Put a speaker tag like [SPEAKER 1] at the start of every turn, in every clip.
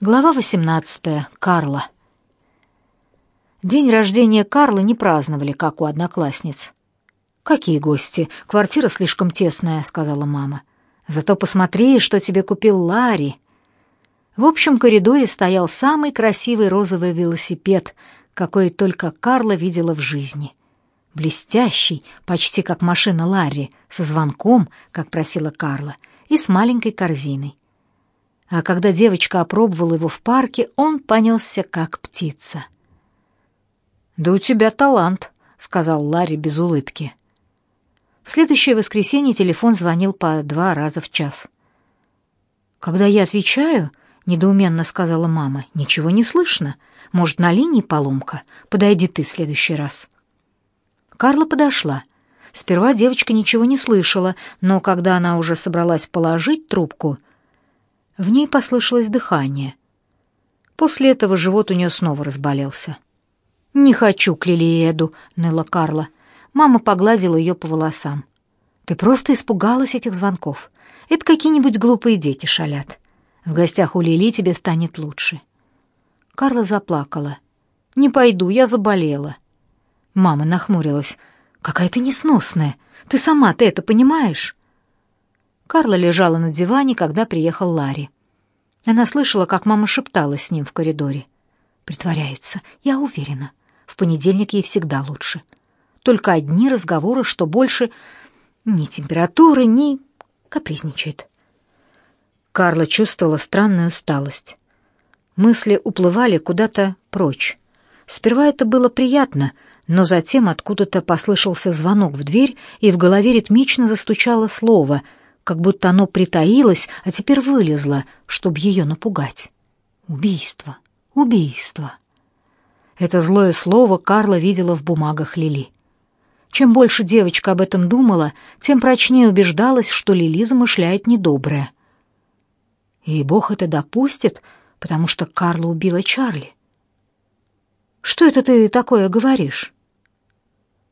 [SPEAKER 1] Глава 18. Карла. День рождения Карлы не праздновали, как у одноклассниц. «Какие гости? Квартира слишком тесная», — сказала мама. «Зато посмотри, что тебе купил Ларри». В общем коридоре стоял самый красивый розовый велосипед, какой только Карла видела в жизни. Блестящий, почти как машина Ларри, со звонком, как просила Карла, и с маленькой корзиной. А когда девочка опробовала его в парке, он понесся как птица. «Да у тебя талант», — сказал Ларри без улыбки. В следующее воскресенье телефон звонил по два раза в час. «Когда я отвечаю», — недоуменно сказала мама, — «ничего не слышно. Может, на линии поломка? Подойди ты в следующий раз». Карла подошла. Сперва девочка ничего не слышала, но когда она уже собралась положить трубку, в ней послышалось дыхание. После этого живот у нее снова разболелся. «Не хочу к Лилиеду», — ныла Карла. Мама погладила ее по волосам. «Ты просто испугалась этих звонков. Это какие-нибудь глупые дети шалят. В гостях у Лили тебе станет лучше». Карла заплакала. «Не пойду, я заболела». Мама нахмурилась. «Какая ты несносная. Ты сама-то это понимаешь?» Карла лежала на диване, когда приехал Ларри. Она слышала, как мама шепталась с ним в коридоре. Притворяется, я уверена. В понедельник ей всегда лучше. Только одни разговоры, что больше ни температуры, ни капризничает. Карла чувствовала странную усталость. Мысли уплывали куда-то прочь. Сперва это было приятно, но затем откуда-то послышался звонок в дверь, и в голове ритмично застучало слово — как будто оно притаилось, а теперь вылезло, чтобы ее напугать. Убийство, убийство. Это злое слово Карла видела в бумагах Лили. Чем больше девочка об этом думала, тем прочнее убеждалась, что Лили замышляет недоброе. И Бог это допустит, потому что Карла убила Чарли. «Что это ты такое говоришь?»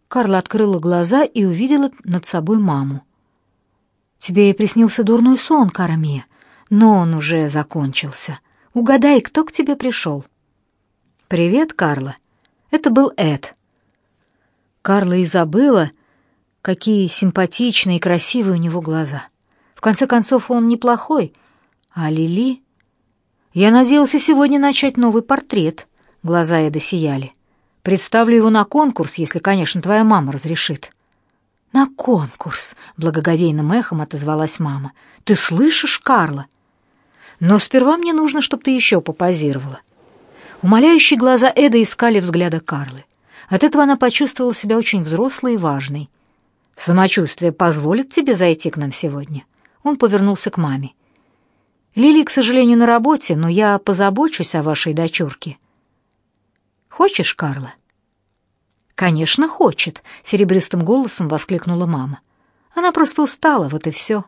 [SPEAKER 1] Карла открыла глаза и увидела над собой маму. Тебе приснился дурной сон, Караме, но он уже закончился. Угадай, кто к тебе пришел?» «Привет, Карла. Это был Эд». Карла и забыла, какие симпатичные и красивые у него глаза. В конце концов, он неплохой. А Лили... Я надеялся сегодня начать новый портрет. Глаза Эда сияли. Представлю его на конкурс, если, конечно, твоя мама разрешит. «На конкурс!» — благоговейным эхом отозвалась мама. «Ты слышишь, Карла? Но сперва мне нужно, чтобы ты еще попозировала». Умоляющие глаза Эда искали взгляда Карлы. От этого она почувствовала себя очень взрослой и важной. «Самочувствие позволит тебе зайти к нам сегодня?» Он повернулся к маме. «Лили, к сожалению, на работе, но я позабочусь о вашей дочурке». «Хочешь, Карла?» «Конечно, хочет», — серебристым голосом воскликнула мама. «Она просто устала, вот и все».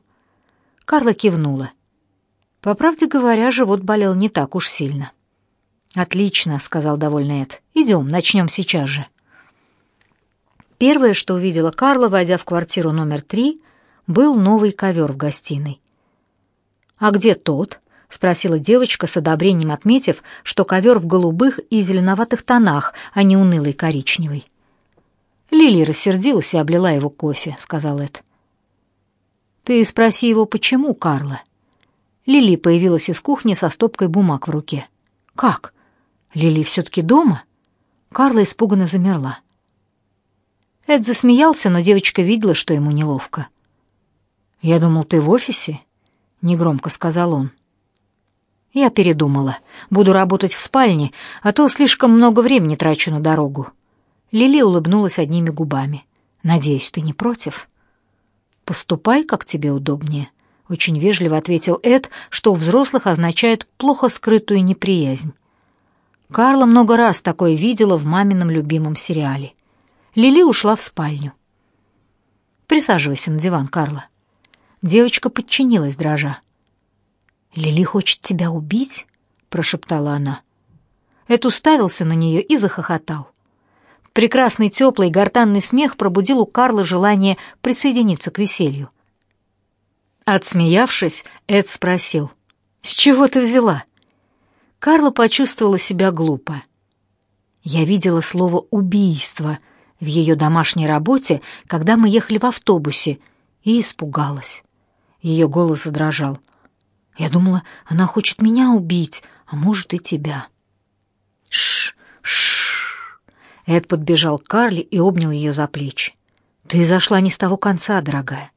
[SPEAKER 1] Карла кивнула. По правде говоря, живот болел не так уж сильно. «Отлично», — сказал довольный Эд. «Идем, начнем сейчас же». Первое, что увидела Карла, войдя в квартиру номер три, был новый ковер в гостиной. «А где тот?» — спросила девочка с одобрением, отметив, что ковер в голубых и зеленоватых тонах, а не унылый коричневый. Лили рассердилась и облила его кофе, сказал Эд. Ты спроси его, почему, Карла. Лили появилась из кухни со стопкой бумаг в руке. Как? Лили все-таки дома? Карла испуганно замерла. Эд засмеялся, но девочка видела, что ему неловко. «Я думал, ты в офисе?» — негромко сказал он. «Я передумала. Буду работать в спальне, а то слишком много времени трачу на дорогу. Лили улыбнулась одними губами. Надеюсь, ты не против? Поступай, как тебе удобнее, очень вежливо ответил Эд, что у взрослых означает плохо скрытую неприязнь. Карла много раз такое видела в мамином любимом сериале. Лили ушла в спальню. Присаживайся на диван, Карла. Девочка подчинилась, дрожа. Лили хочет тебя убить, прошептала она. Эд уставился на нее и захохотал. Прекрасный теплый гортанный смех пробудил у Карлы желание присоединиться к веселью. Отсмеявшись, Эд спросил, «С чего ты взяла?» Карла почувствовала себя глупо. Я видела слово «убийство» в ее домашней работе, когда мы ехали в автобусе, и испугалась. Ее голос задрожал. Я думала, она хочет меня убить, а может и тебя. Шш, шш. Эд подбежал к Карле и обнял ее за плечи. Ты зашла не с того конца, дорогая.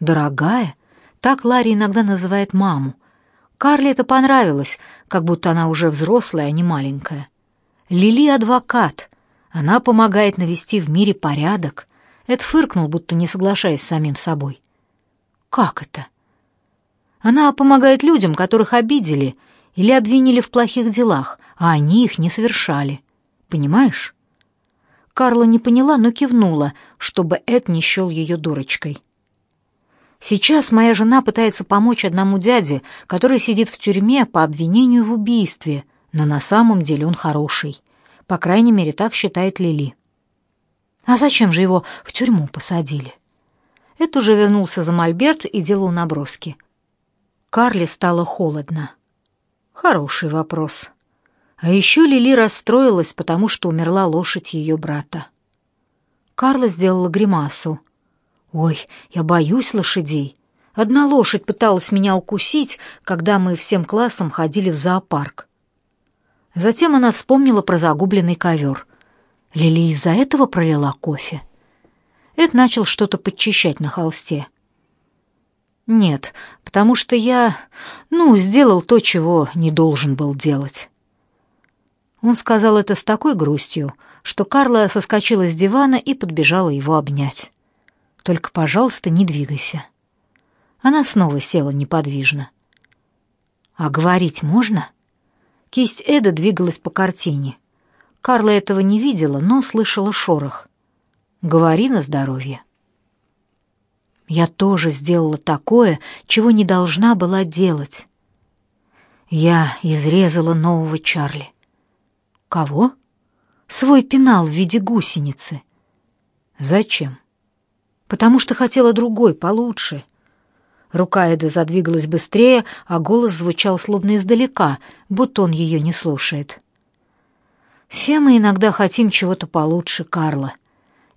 [SPEAKER 1] Дорогая? Так Ларри иногда называет маму. Карле это понравилось, как будто она уже взрослая, а не маленькая. Лили адвокат. Она помогает навести в мире порядок. Эд фыркнул, будто не соглашаясь с самим собой. Как это? Она помогает людям, которых обидели или обвинили в плохих делах, а они их не совершали. Понимаешь? Карла не поняла, но кивнула, чтобы Эд не счел ее дурочкой. Сейчас моя жена пытается помочь одному дяде, который сидит в тюрьме по обвинению в убийстве, но на самом деле он хороший. По крайней мере, так считает Лили. А зачем же его в тюрьму посадили? Эд уже вернулся за мольберт и делал наброски. Карле стало холодно. Хороший вопрос. А еще Лили расстроилась, потому что умерла лошадь ее брата. Карла сделала гримасу. «Ой, я боюсь лошадей. Одна лошадь пыталась меня укусить, когда мы всем классом ходили в зоопарк». Затем она вспомнила про загубленный ковер. Лили из-за этого пролила кофе. Эд начал что-то подчищать на холсте. «Нет, потому что я, ну, сделал то, чего не должен был делать». Он сказал это с такой грустью, что Карла соскочила с дивана и подбежала его обнять. «Только, пожалуйста, не двигайся». Она снова села неподвижно. «А говорить можно?» Кисть Эда двигалась по картине. Карла этого не видела, но слышала шорох. «Говори на здоровье». Я тоже сделала такое, чего не должна была делать. Я изрезала нового Чарли. Кого? Свой пенал в виде гусеницы. Зачем? Потому что хотела другой, получше. Рука Эда задвигалась быстрее, а голос звучал словно издалека, будто он ее не слушает. Все мы иногда хотим чего-то получше, Карла.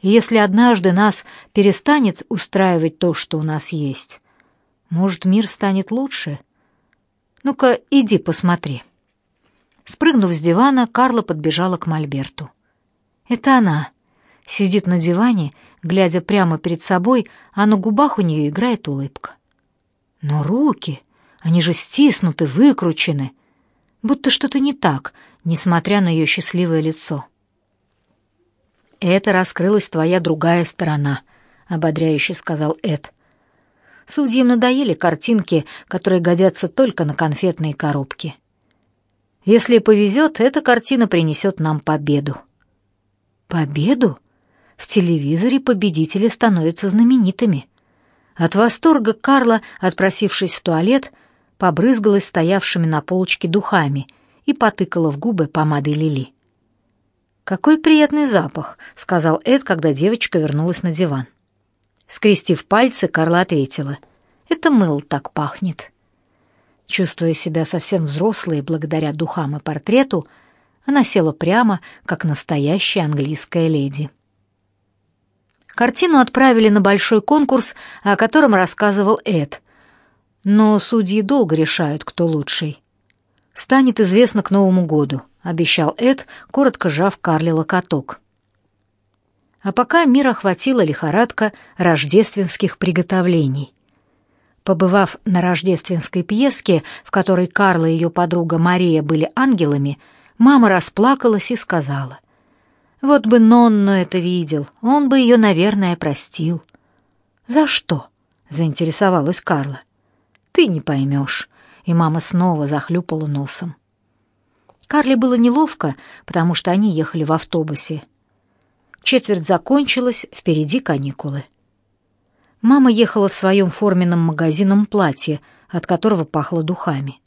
[SPEAKER 1] И если однажды нас перестанет устраивать то, что у нас есть, может, мир станет лучше? Ну-ка, иди посмотри. Спрыгнув с дивана, Карла подбежала к Мольберту. Это она. Сидит на диване, глядя прямо перед собой, а на губах у нее играет улыбка. Но руки, они же стиснуты, выкручены, будто что-то не так, несмотря на ее счастливое лицо. «Это раскрылась твоя другая сторона», — ободряюще сказал Эд. «Судьям надоели картинки, которые годятся только на конфетные коробки. Если повезет, эта картина принесет нам победу. Победу? В телевизоре победители становятся знаменитыми. От восторга Карла, отпросившись в туалет, побрызгалась стоявшими на полочке духами и потыкала в губы помадой Лили. «Какой приятный запах», — сказал Эд, когда девочка вернулась на диван. Скрестив пальцы, Карла ответила. «Это мыл так пахнет». Чувствуя себя совсем взрослой благодаря духам и портрету, она села прямо, как настоящая английская леди. Картину отправили на большой конкурс, о котором рассказывал Эд. Но судьи долго решают, кто лучший. Станет известно к Новому году, обещал Эд, коротко жав Карли локоток. А пока мир охватила лихорадка рождественских приготовлений. Побывав на рождественской пьеске, в которой Карла и ее подруга Мария были ангелами, мама расплакалась и сказала, «Вот бы Нонно это видел, он бы ее, наверное, простил». «За что?» — заинтересовалась Карла. «Ты не поймешь», — и мама снова захлюпала носом. Карле было неловко, потому что они ехали в автобусе. Четверть закончилась, впереди каникулы. Мама ехала в своем форменном магазинном платье, от которого пахло духами.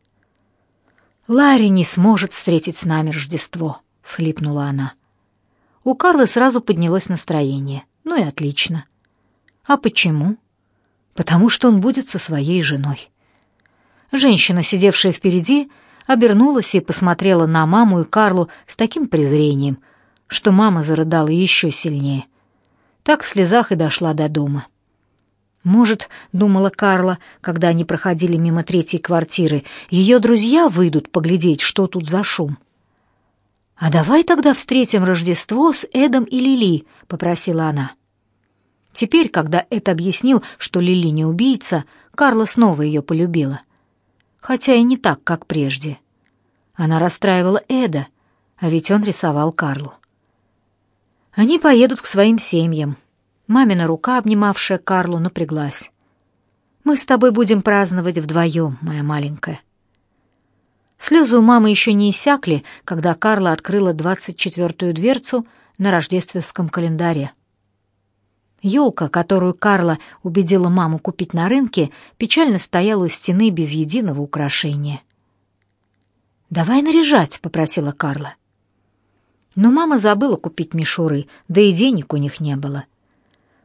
[SPEAKER 1] «Ларри не сможет встретить с нами Рождество», — схлипнула она. У Карлы сразу поднялось настроение. Ну и отлично. А почему? Потому что он будет со своей женой. Женщина, сидевшая впереди, обернулась и посмотрела на маму и Карлу с таким презрением, что мама зарыдала еще сильнее. Так в слезах и дошла до дома. Может, думала Карла, когда они проходили мимо третьей квартиры, ее друзья выйдут поглядеть, что тут за шум. «А давай тогда встретим Рождество с Эдом и Лили», — попросила она. Теперь, когда Эд объяснил, что Лили не убийца, Карла снова ее полюбила. Хотя и не так, как прежде. Она расстраивала Эда, а ведь он рисовал Карлу. Они поедут к своим семьям. Мамина рука, обнимавшая Карлу, напряглась. «Мы с тобой будем праздновать вдвоем, моя маленькая». Слезы у мамы еще не иссякли, когда Карла открыла двадцать четвертую дверцу на рождественском календаре. Елка, которую Карла убедила маму купить на рынке, печально стояла у стены без единого украшения. «Давай наряжать», — попросила Карла. Но мама забыла купить мишуры, да и денег у них не было.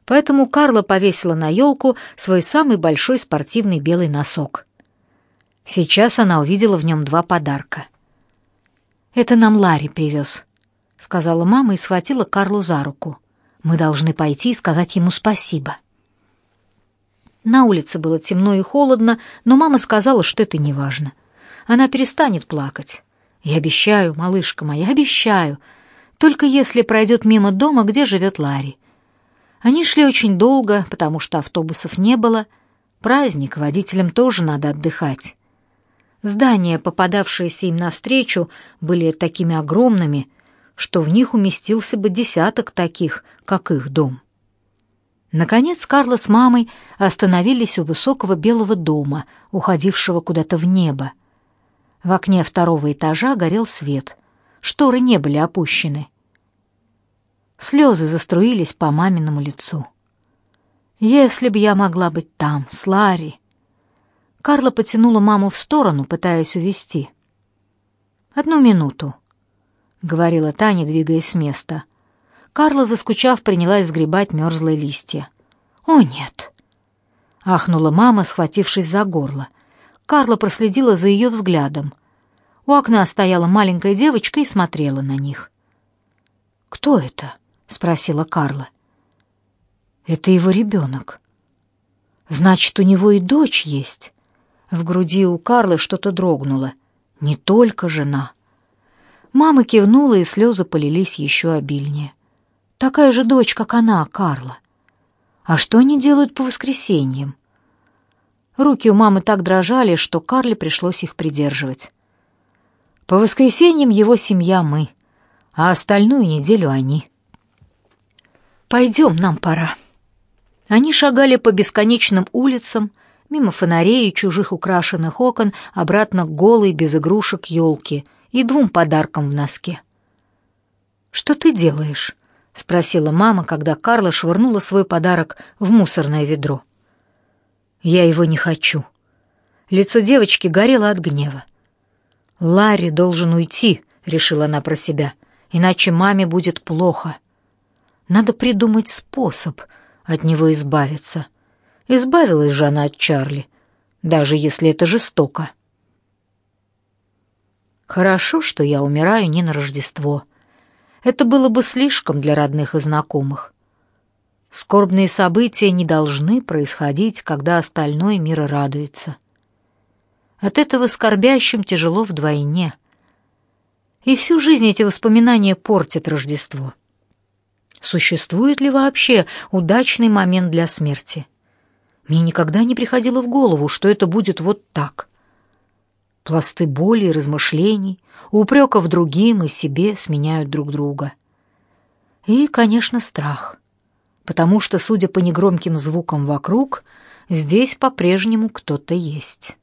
[SPEAKER 1] Поэтому Карла повесила на елку свой самый большой спортивный белый носок. Сейчас она увидела в нем два подарка. «Это нам Ларри привез», — сказала мама и схватила Карлу за руку. Мы должны пойти и сказать ему спасибо. На улице было темно и холодно, но мама сказала, что это не важно. Она перестанет плакать. Я обещаю, малышка моя, обещаю. Только если пройдет мимо дома, где живет Ларри. Они шли очень долго, потому что автобусов не было. Праздник, водителям тоже надо отдыхать. Здания, попадавшиеся им навстречу, были такими огромными, что в них уместился бы десяток таких, как их дом. Наконец Карла с мамой остановились у высокого белого дома, уходившего куда-то в небо. В окне второго этажа горел свет. Шторы не были опущены. Слезы заструились по маминому лицу. «Если б я могла быть там, с Ларри!» Карла потянула маму в сторону, пытаясь увести. «Одну минуту», — говорила Таня, двигаясь с места. Карла, заскучав, принялась сгребать мерзлые листья. «О, нет!» — ахнула мама, схватившись за горло. Карла проследила за ее взглядом. У окна стояла маленькая девочка и смотрела на них. «Кто это?» — спросила Карла. «Это его ребенок». «Значит, у него и дочь есть?» В груди у Карлы что-то дрогнуло. «Не только жена». Мама кивнула, и слезы полились еще обильнее. Такая же дочь, как она, Карла. А что они делают по воскресеньям? Руки у мамы так дрожали, что Карле пришлось их придерживать. По воскресеньям его семья мы, а остальную неделю они. Пойдем, нам пора. Они шагали по бесконечным улицам, мимо фонарей и чужих украшенных окон, обратно к голой, без игрушек елке — и двум подаркам в носке. «Что ты делаешь?» — спросила мама, когда Карла швырнула свой подарок в мусорное ведро. «Я его не хочу». Лицо девочки горело от гнева. «Ларри должен уйти», — решила она про себя, — «иначе маме будет плохо. Надо придумать способ от него избавиться». Избавилась же она от Чарли, даже если это жестоко. Хорошо, что я умираю не на Рождество. Это было бы слишком для родных и знакомых. Скорбные события не должны происходить, когда остальной мир радуется. От этого скорбящим тяжело вдвойне. И всю жизнь эти воспоминания портят Рождество. Существует ли вообще удачный момент для смерти? Мне никогда не приходило в голову, что это будет вот так. Пласты боли и размышлений, упреков другим и себе сменяют друг друга. И, конечно, страх, потому что, судя по негромким звукам вокруг, здесь по-прежнему кто-то есть.